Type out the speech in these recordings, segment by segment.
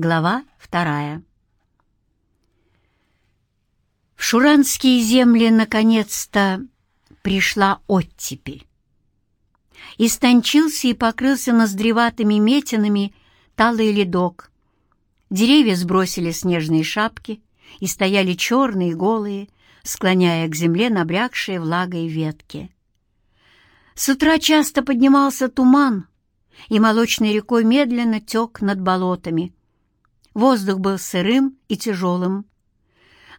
Глава вторая. В шуранские земли наконец-то пришла оттепель. Истончился и покрылся ноздреватыми метинами талый ледок. Деревья сбросили снежные шапки и стояли черные, голые, склоняя к земле набрякшие влагой ветки. С утра часто поднимался туман, и молочной рекой медленно тек над болотами. Воздух был сырым и тяжелым.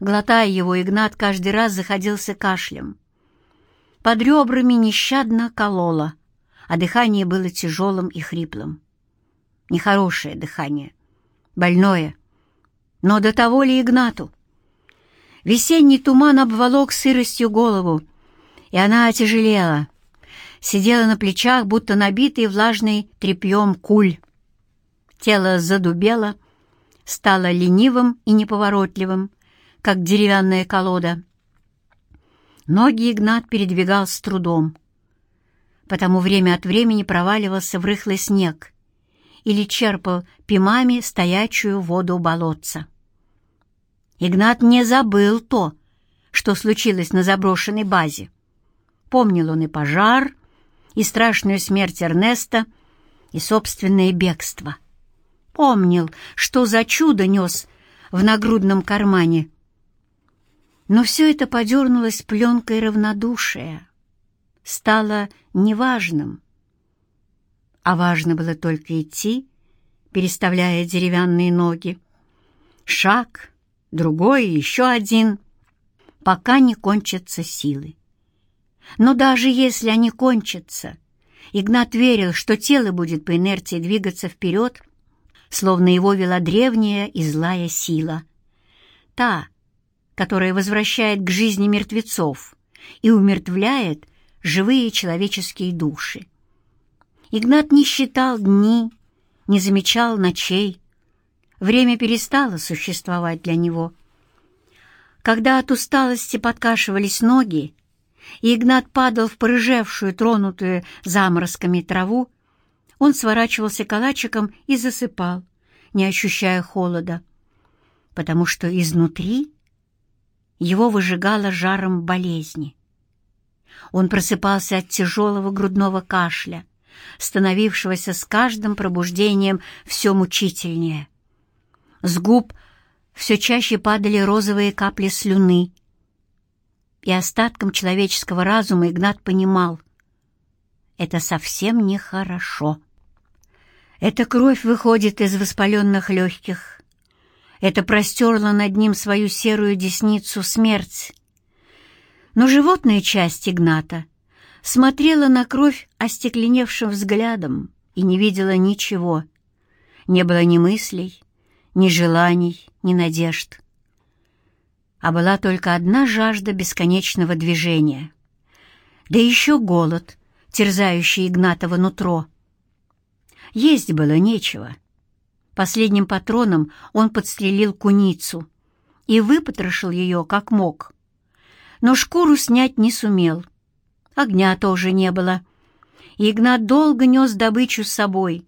Глотая его, Игнат каждый раз заходился кашлем. Под ребрами нещадно кололо, а дыхание было тяжелым и хриплым. Нехорошее дыхание, больное. Но до того ли Игнату? Весенний туман обволок сыростью голову, и она отяжелела, сидела на плечах, будто набитый влажный тряпьем куль. Тело задубело, стало ленивым и неповоротливым, как деревянная колода. Ноги Игнат передвигал с трудом, потому время от времени проваливался в рыхлый снег или черпал пимами стоячую воду болотца. Игнат не забыл то, что случилось на заброшенной базе. Помнил он и пожар, и страшную смерть Эрнеста, и собственное бегство. Помнил, что за чудо нес в нагрудном кармане. Но все это подернулось пленкой равнодушия, стало неважным. А важно было только идти, переставляя деревянные ноги. Шаг, другой, еще один, пока не кончатся силы. Но даже если они кончатся, Игнат верил, что тело будет по инерции двигаться вперед, словно его вела древняя и злая сила. Та, которая возвращает к жизни мертвецов и умертвляет живые человеческие души. Игнат не считал дни, не замечал ночей. Время перестало существовать для него. Когда от усталости подкашивались ноги, и Игнат падал в порыжевшую, тронутую заморозками траву, он сворачивался калачиком и засыпал, не ощущая холода, потому что изнутри его выжигало жаром болезни. Он просыпался от тяжелого грудного кашля, становившегося с каждым пробуждением все мучительнее. С губ все чаще падали розовые капли слюны, и остатком человеческого разума Игнат понимал — это совсем нехорошо. Эта кровь выходит из воспаленных легких. Это простерла над ним свою серую десницу смерть. Но животная часть Игната смотрела на кровь остекленевшим взглядом и не видела ничего. Не было ни мыслей, ни желаний, ни надежд а была только одна жажда бесконечного движения. Да еще голод, терзающий Игнатова нутро. Есть было нечего. Последним патроном он подстрелил куницу и выпотрошил ее, как мог. Но шкуру снять не сумел. Огня тоже не было. И Игнат долго нес добычу с собой,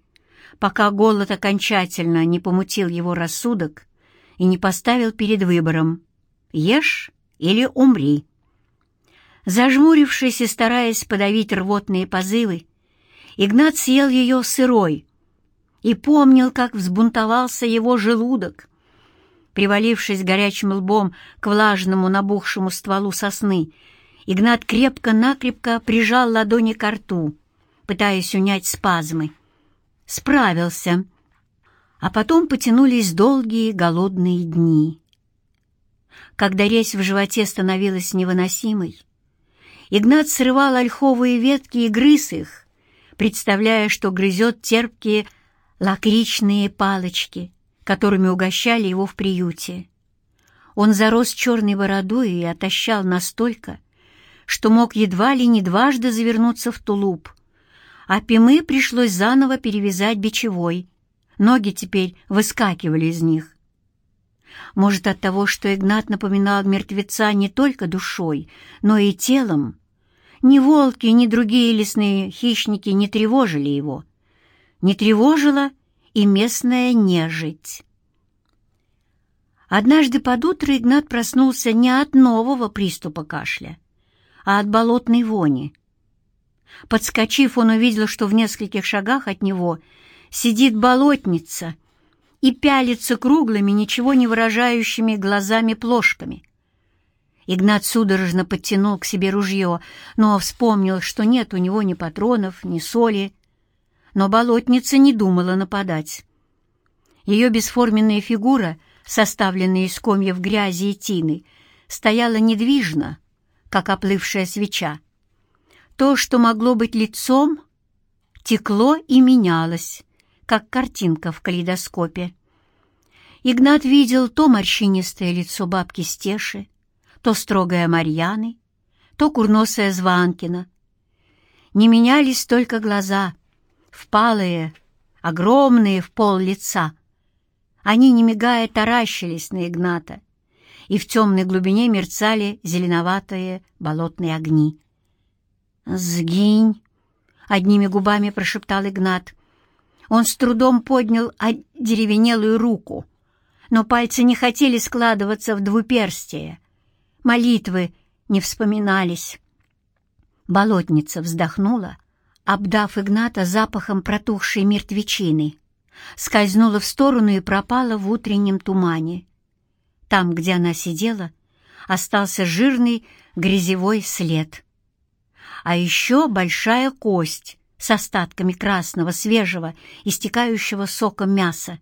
пока голод окончательно не помутил его рассудок и не поставил перед выбором Ешь или умри. Зажмурившись и стараясь подавить рвотные позывы, Игнат съел ее сырой и помнил, как взбунтовался его желудок. Привалившись горячим лбом к влажному набухшему стволу сосны, Игнат крепко-накрепко прижал ладони к рту, пытаясь унять спазмы. Справился. А потом потянулись долгие голодные дни когда резь в животе становилась невыносимой. Игнат срывал ольховые ветки и грыз их, представляя, что грызет терпкие лакричные палочки, которыми угощали его в приюте. Он зарос черной бородой и отощал настолько, что мог едва ли не дважды завернуться в тулуп, а Пимы пришлось заново перевязать бичевой. Ноги теперь выскакивали из них. Может, от того, что Игнат напоминал мертвеца не только душой, но и телом. Ни волки, ни другие лесные хищники не тревожили его. Не тревожила и местная нежить. Однажды под утро Игнат проснулся не от нового приступа кашля, а от болотной вони. Подскочив, он увидел, что в нескольких шагах от него сидит болотница и пялится круглыми, ничего не выражающими глазами-плошками. Игнат судорожно подтянул к себе ружье, но вспомнил, что нет у него ни патронов, ни соли. Но болотница не думала нападать. Ее бесформенная фигура — составленная из комьев грязи и тины, стояла недвижно, как оплывшая свеча. То, что могло быть лицом, текло и менялось, как картинка в калейдоскопе. Игнат видел то морщинистое лицо бабки Стеши, то строгое Марьяны, то курносое Званкина. Не менялись только глаза, впалые, огромные в пол лица — они, не мигая, таращились на Игната, и в темной глубине мерцали зеленоватые болотные огни. «Сгинь!» — одними губами прошептал Игнат. Он с трудом поднял деревенелую руку, но пальцы не хотели складываться в двуперстие. Молитвы не вспоминались. Болотница вздохнула, обдав Игната запахом протухшей мертвечины скользнула в сторону и пропала в утреннем тумане. Там, где она сидела, остался жирный грязевой след. А еще большая кость с остатками красного, свежего, истекающего соком мяса.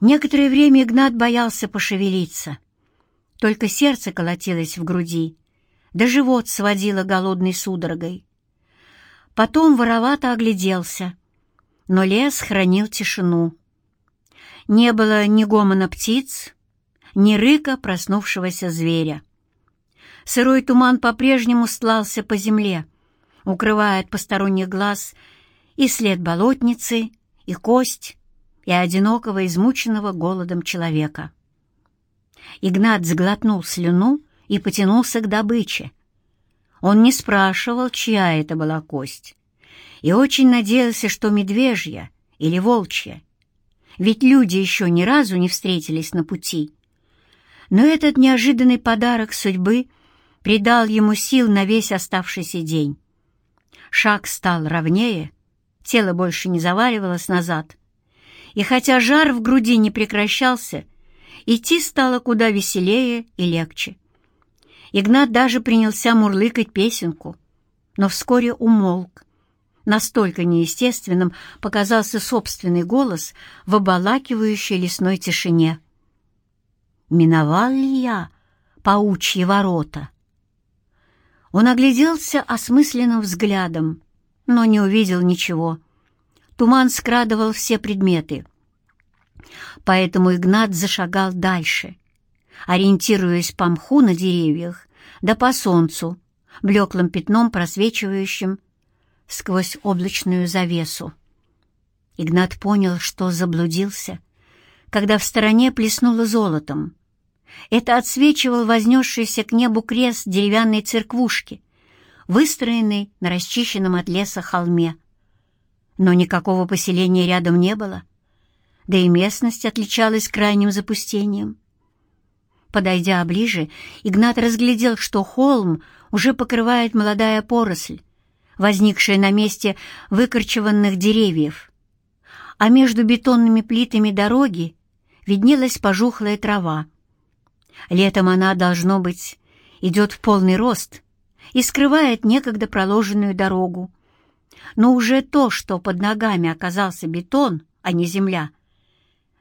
Некоторое время Игнат боялся пошевелиться. Только сердце колотилось в груди, да живот сводило голодной судорогой. Потом воровато огляделся — но лес хранил тишину. Не было ни гомона птиц, ни рыка проснувшегося зверя. Сырой туман по-прежнему стлался по земле, укрывая от посторонних глаз и след болотницы, и кость, и одинокого, измученного голодом человека. Игнат сглотнул слюну и потянулся к добыче. Он не спрашивал, чья это была кость, и очень надеялся, что медвежья или волчья, ведь люди еще ни разу не встретились на пути. Но этот неожиданный подарок судьбы придал ему сил на весь оставшийся день. Шаг стал ровнее, тело больше не заваливалось назад, и хотя жар в груди не прекращался, идти стало куда веселее и легче. Игнат даже принялся мурлыкать песенку, но вскоре умолк, Настолько неестественным показался собственный голос в обалакивающей лесной тишине. «Миновал ли я паучьи ворота?» Он огляделся осмысленным взглядом, но не увидел ничего. Туман скрадывал все предметы. Поэтому Игнат зашагал дальше, ориентируясь по мху на деревьях, да по солнцу, блеклым пятном просвечивающим сквозь облачную завесу. Игнат понял, что заблудился, когда в стороне плеснуло золотом. Это отсвечивал вознесшийся к небу крест деревянной церквушки, выстроенной на расчищенном от леса холме. Но никакого поселения рядом не было, да и местность отличалась крайним запустением. Подойдя ближе, Игнат разглядел, что холм уже покрывает молодая поросль, возникшая на месте выкорчеванных деревьев, а между бетонными плитами дороги виднелась пожухлая трава. Летом она, должно быть, идет в полный рост и скрывает некогда проложенную дорогу. Но уже то, что под ногами оказался бетон, а не земля,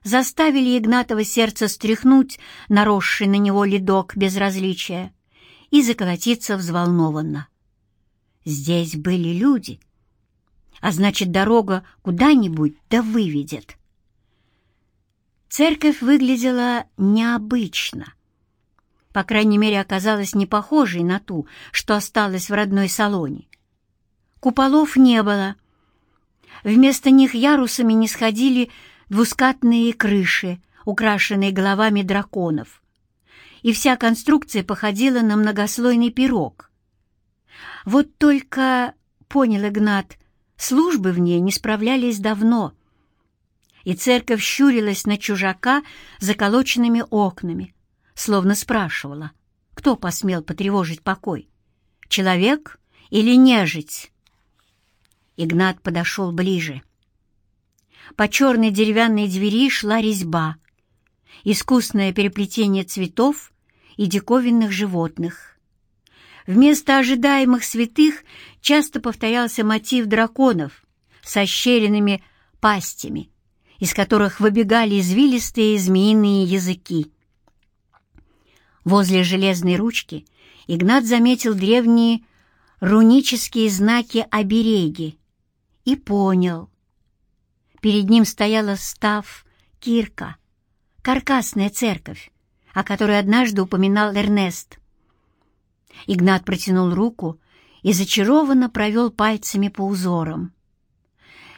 заставили Игнатова сердце стряхнуть наросший на него ледок безразличия и заколотиться взволнованно. Здесь были люди, а значит, дорога куда-нибудь да выведет. Церковь выглядела необычно. По крайней мере, оказалась не похожей на ту, что осталась в родной салоне. Куполов не было. Вместо них ярусами не сходили двускатные крыши, украшенные головами драконов. И вся конструкция походила на многослойный пирог — вот только, понял Игнат, службы в ней не справлялись давно. и церковь щурилась на чужака заколоченными окнами, словно спрашивала, кто посмел потревожить покой, человек или нежить. Игнат подошел ближе. По черной деревянной двери шла резьба, искусное переплетение цветов и диковинных животных. Вместо ожидаемых святых часто повторялся мотив драконов с ощеренными пастями, из которых выбегали извилистые змеиные языки. Возле железной ручки Игнат заметил древние рунические знаки-обереги и понял. Перед ним стояла став Кирка, каркасная церковь, о которой однажды упоминал Эрнест. Игнат протянул руку и зачарованно провел пальцами по узорам.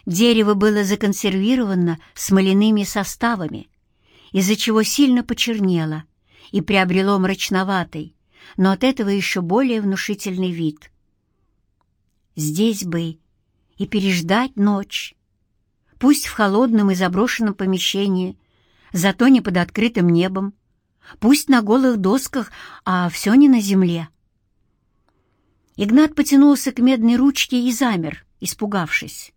Дерево было законсервировано смоляными составами, из-за чего сильно почернело и приобрело мрачноватый, но от этого еще более внушительный вид. Здесь бы и переждать ночь, пусть в холодном и заброшенном помещении, зато не под открытым небом, пусть на голых досках, а все не на земле. Игнат потянулся к медной ручке и замер, испугавшись.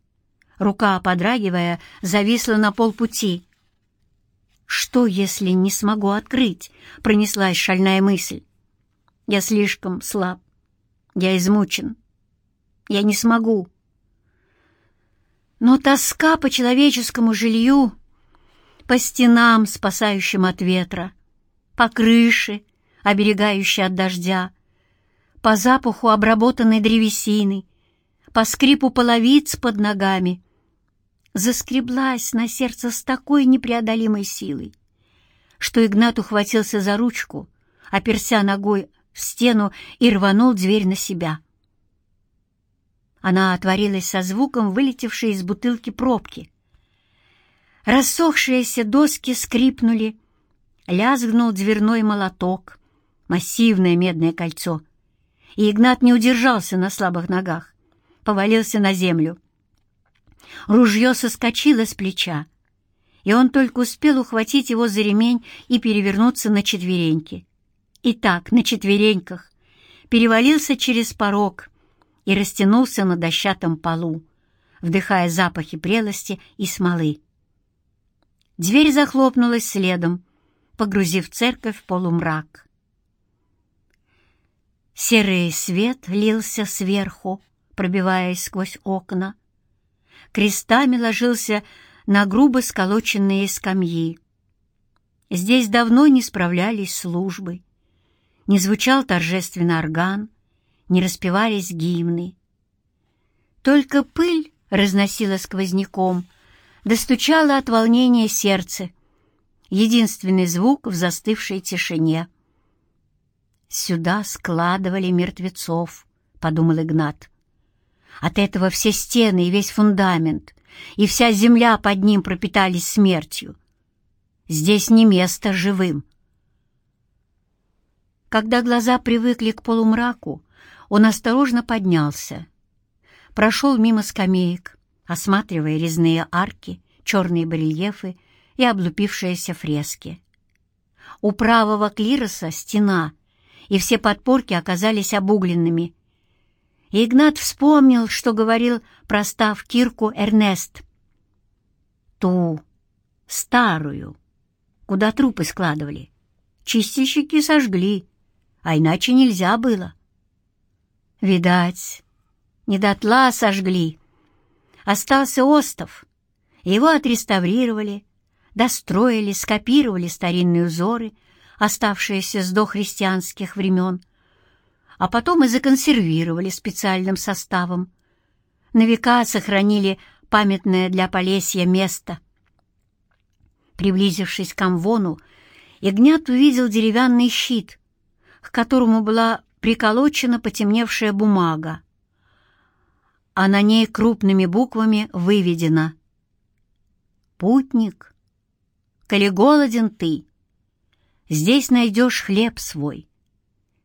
Рука, подрагивая, зависла на полпути. «Что, если не смогу открыть?» — пронеслась шальная мысль. «Я слишком слаб. Я измучен. Я не смогу». Но тоска по человеческому жилью, по стенам, спасающим от ветра, по крыше, оберегающей от дождя, по запаху обработанной древесины, по скрипу половиц под ногами, заскреблась на сердце с такой непреодолимой силой, что Игнат ухватился за ручку, оперся ногой в стену и рванул дверь на себя. Она отворилась со звуком, вылетевшей из бутылки пробки. Рассохшиеся доски скрипнули, лязгнул дверной молоток, массивное медное кольцо, и Игнат не удержался на слабых ногах, повалился на землю. Ружье соскочило с плеча, и он только успел ухватить его за ремень и перевернуться на четвереньки. И так, на четвереньках, перевалился через порог и растянулся на дощатом полу, вдыхая запахи прелости и смолы. Дверь захлопнулась следом, погрузив церковь в полумрак. Серый свет лился сверху, пробиваясь сквозь окна, крестами ложился на грубо сколоченные скамьи. Здесь давно не справлялись службы. Не звучал торжественный орган, не распевались гимны. Только пыль разносила сквозняком, достучала от волнения сердце, единственный звук в застывшей тишине. «Сюда складывали мертвецов», — подумал Игнат. От этого все стены и весь фундамент, и вся земля под ним пропитались смертью. Здесь не место живым. Когда глаза привыкли к полумраку, он осторожно поднялся, прошел мимо скамеек, осматривая резные арки, черные барельефы и облупившиеся фрески. У правого клироса стена, и все подпорки оказались обугленными Игнат вспомнил, что говорил про став Кирку Эрнест. Ту, старую, куда трупы складывали. Чистильщики сожгли, а иначе нельзя было. Видать, не дотла сожгли. Остался остов. Его отреставрировали, достроили, скопировали старинные узоры, оставшиеся с дохристианских времен — а потом и законсервировали специальным составом. На века сохранили памятное для Полесья место. Приблизившись к Амвону, Игнят увидел деревянный щит, к которому была приколочена потемневшая бумага, а на ней крупными буквами выведено «Путник, коли голоден ты, здесь найдешь хлеб свой,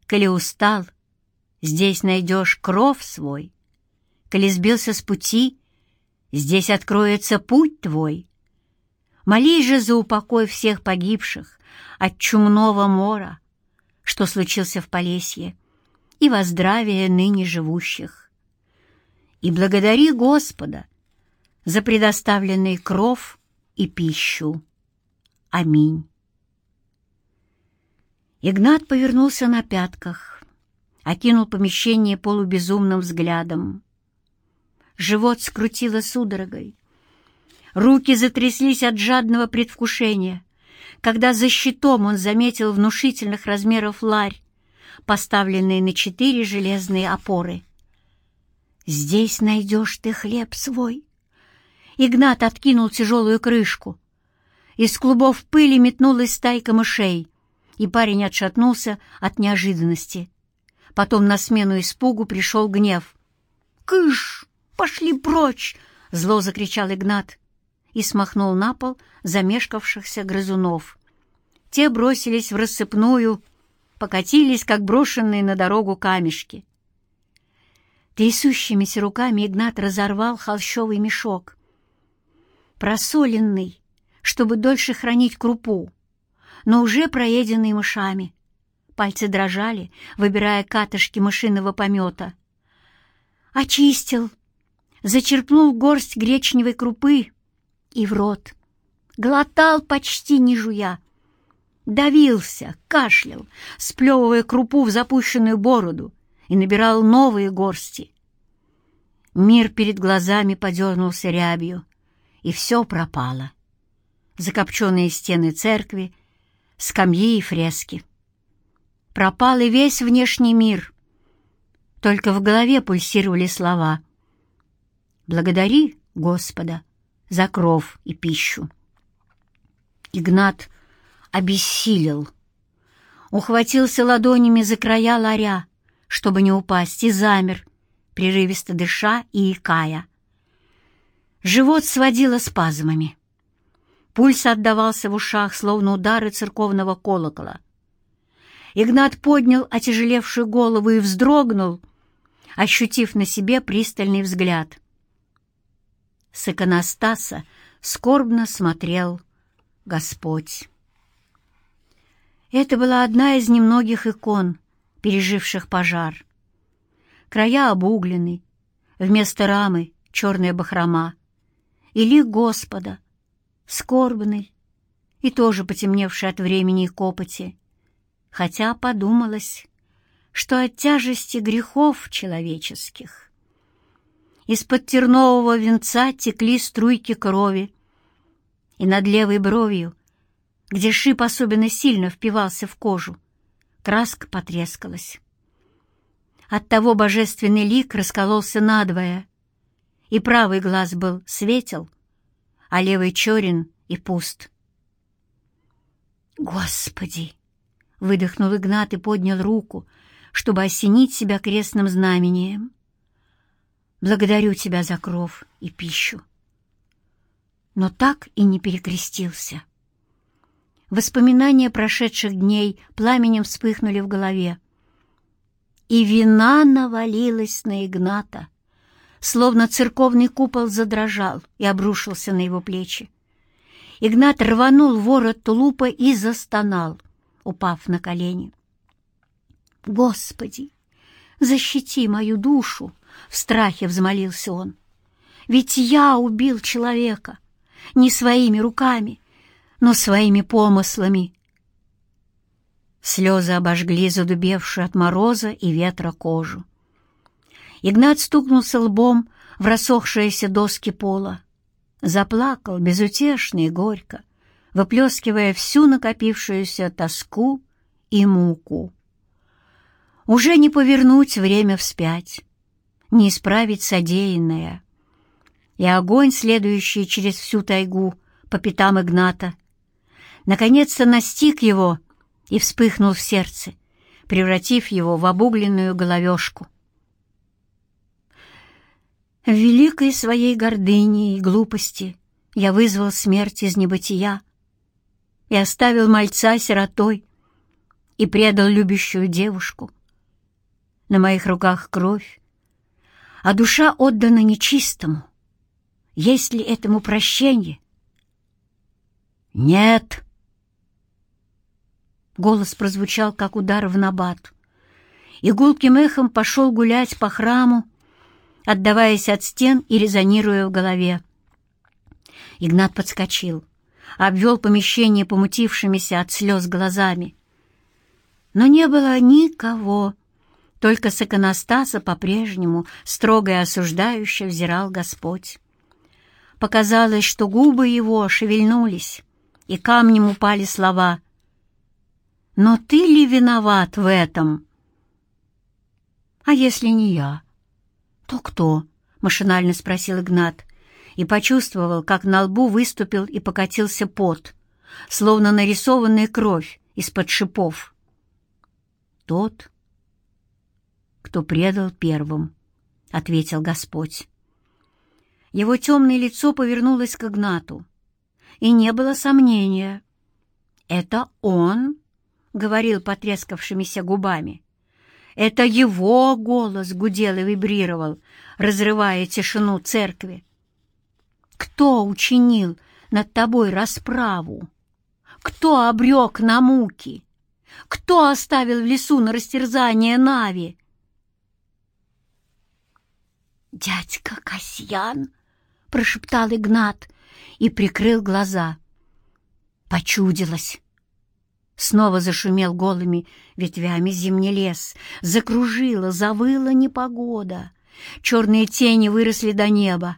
коли устал — здесь найдешь кров свой. Коли сбился с пути, здесь откроется путь твой. Молись же за упокой всех погибших от чумного мора, что случился в Полесье, и во здравие ныне живущих. И благодари Господа за предоставленный кров и пищу. Аминь. Игнат повернулся на пятках, окинул помещение полубезумным взглядом. Живот скрутило судорогой. Руки затряслись от жадного предвкушения, когда за щитом он заметил внушительных размеров ларь, поставленный на четыре железные опоры. «Здесь найдешь ты хлеб свой!» Игнат откинул тяжелую крышку. Из клубов пыли метнулась стайка мышей, и парень отшатнулся от неожиданности. Потом на смену испугу пришел гнев. «Кыш! Пошли прочь!» — зло закричал Игнат и смахнул на пол замешкавшихся грызунов. Те бросились в рассыпную, покатились, как брошенные на дорогу камешки. Трясущимися руками Игнат разорвал холщовый мешок. Просоленный, чтобы дольше хранить крупу, но уже проеденный мышами. Пальцы дрожали, выбирая катышки мышиного помета. Очистил, зачерпнул горсть гречневой крупы и в рот. Глотал почти не жуя — давился, кашлял, сплевывая крупу в запущенную бороду и набирал новые горсти. Мир перед глазами подернулся рябью, и все пропало. Закопченные стены церкви, скамьи и фрески. Пропал и весь внешний мир. Только в голове пульсировали слова «Благодари Господа за кров и пищу». Игнат обессилел. Ухватился ладонями за края ларя, чтобы не упасть, и замер, прерывисто дыша и икая. Живот сводило спазмами. Пульс отдавался в ушах, словно удары церковного колокола. Игнат поднял отяжелевшую голову и вздрогнул, ощутив на себе пристальный взгляд. С иконостаса скорбно смотрел Господь. Это была одна из немногих икон, переживших пожар. Края обуглены, вместо рамы черная бахрома, и лик Господа, скорбный и тоже потемневший от времени и копоти, хотя подумалось, что от тяжести грехов человеческих. Из-под тернового венца текли струйки крови, и над левой бровью где шип особенно сильно впивался в кожу, краска потрескалась. Оттого божественный лик раскололся надвое, и правый глаз был светел, а левый черен и пуст. «Господи!» — выдохнул Игнат и поднял руку, чтобы осенить себя крестным знамением. «Благодарю тебя за кров и пищу». Но так и не перекрестился. Воспоминания прошедших дней пламенем вспыхнули в голове. И вина навалилась на Игната, словно церковный купол задрожал и обрушился на его плечи. Игнат рванул ворот тулупа и застонал, упав на колени. «Господи, защити мою душу!» — в страхе взмолился он. «Ведь я убил человека не своими руками, но своими помыслами. Слезы обожгли задубевшую от мороза и ветра кожу. Игнат стукнулся лбом в рассохшиеся доски пола. Заплакал безутешно и горько, выплескивая всю накопившуюся тоску и муку. Уже не повернуть время вспять, не исправить содеянное. И огонь, следующий через всю тайгу по пятам Игната, наконец-то настиг его и вспыхнул в сердце, превратив его в обугленную головешку. В великой своей гордыне и глупости я вызвал смерть из небытия и оставил мальца сиротой и предал любящую девушку. На моих руках кровь, а душа отдана нечистому. Есть ли этому прощение? «Нет!» Голос прозвучал, как удар в набат, и гулким эхом пошел гулять по храму, отдаваясь от стен и резонируя в голове. Игнат подскочил, обвел помещение помутившимися от слез глазами. Но не было никого, только с иконостаса по-прежнему строго и осуждающе взирал Господь. Показалось, что губы его шевельнулись, и камнем упали слова «Но ты ли виноват в этом?» «А если не я?» «То кто?» — машинально спросил Игнат и почувствовал, как на лбу выступил и покатился пот, словно нарисованная кровь из-под шипов. «Тот, кто предал первым», — ответил Господь. Его темное лицо повернулось к Игнату, и не было сомнения. «Это он?» — говорил потрескавшимися губами. Это его голос гудел и вибрировал, разрывая тишину церкви. Кто учинил над тобой расправу? Кто обрек на муки? Кто оставил в лесу на растерзание Нави? «Дядька Касьян!» — прошептал Игнат и прикрыл глаза. Почудилось. Снова зашумел голыми ветвями зимний лес. Закружила, завыла непогода. Черные тени выросли до неба,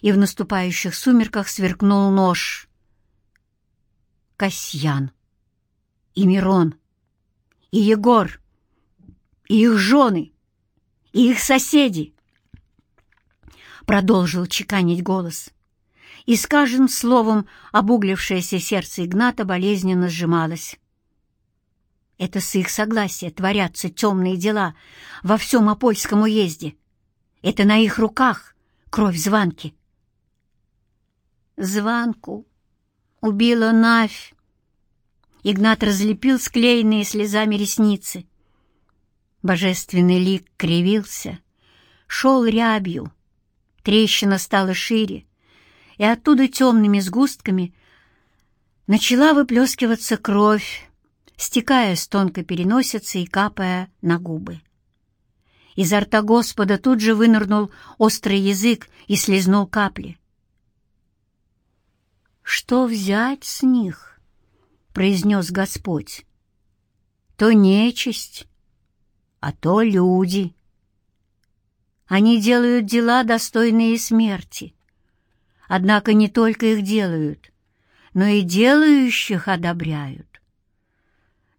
и в наступающих сумерках сверкнул нож. Касьян, и Мирон, и Егор, и их жены, и их соседи. Продолжил чеканить голос. И с каждым словом обуглившееся сердце Игната болезненно сжималось. Это с их согласия творятся темные дела во всем Апольском уезде. Это на их руках кровь Званки. Званку убила Навь. Игнат разлепил склеенные слезами ресницы. Божественный лик кривился, шел рябью, трещина стала шире, и оттуда темными сгустками начала выплескиваться кровь, стекая с тонкой переносицы и капая на губы. Изо рта Господа тут же вынырнул острый язык и слезнул капли. «Что взять с них?» — произнес Господь. «То нечисть, а то люди. Они делают дела, достойные смерти. Однако не только их делают, но и делающих одобряют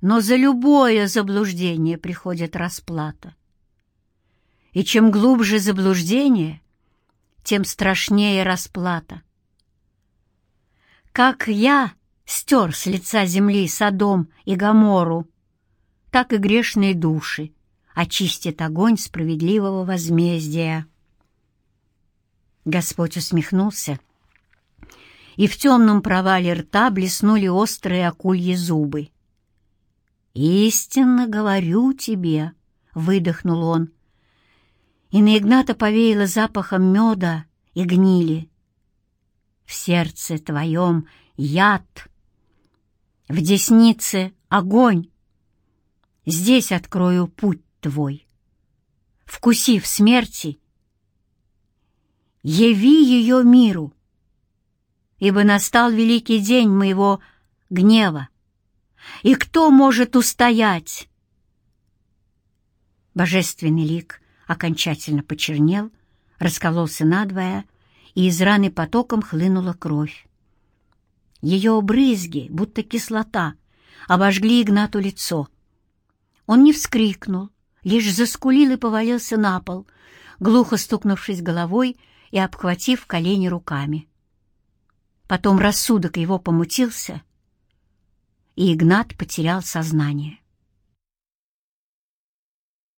но за любое заблуждение приходит расплата. И чем глубже заблуждение, тем страшнее расплата. Как я стер с лица земли Содом и Гомору, так и грешные души очистит огонь справедливого возмездия. Господь усмехнулся, и в темном провале рта блеснули острые акульи зубы. «Истинно говорю тебе», — выдохнул он. И на Игната повеяло запахом меда и гнили. «В сердце твоем яд, в деснице огонь. Здесь открою путь твой. Вкусив смерти, яви ее миру, ибо настал великий день моего гнева. И кто может устоять? Божественный лик окончательно почернел, раскололся надвое, и из раны потоком хлынула кровь. Ее брызги, будто кислота, обожгли Игнату лицо. Он не вскрикнул, лишь заскулил и повалился на пол, глухо стукнувшись головой и обхватив колени руками. Потом рассудок его помутился — и Игнат потерял сознание.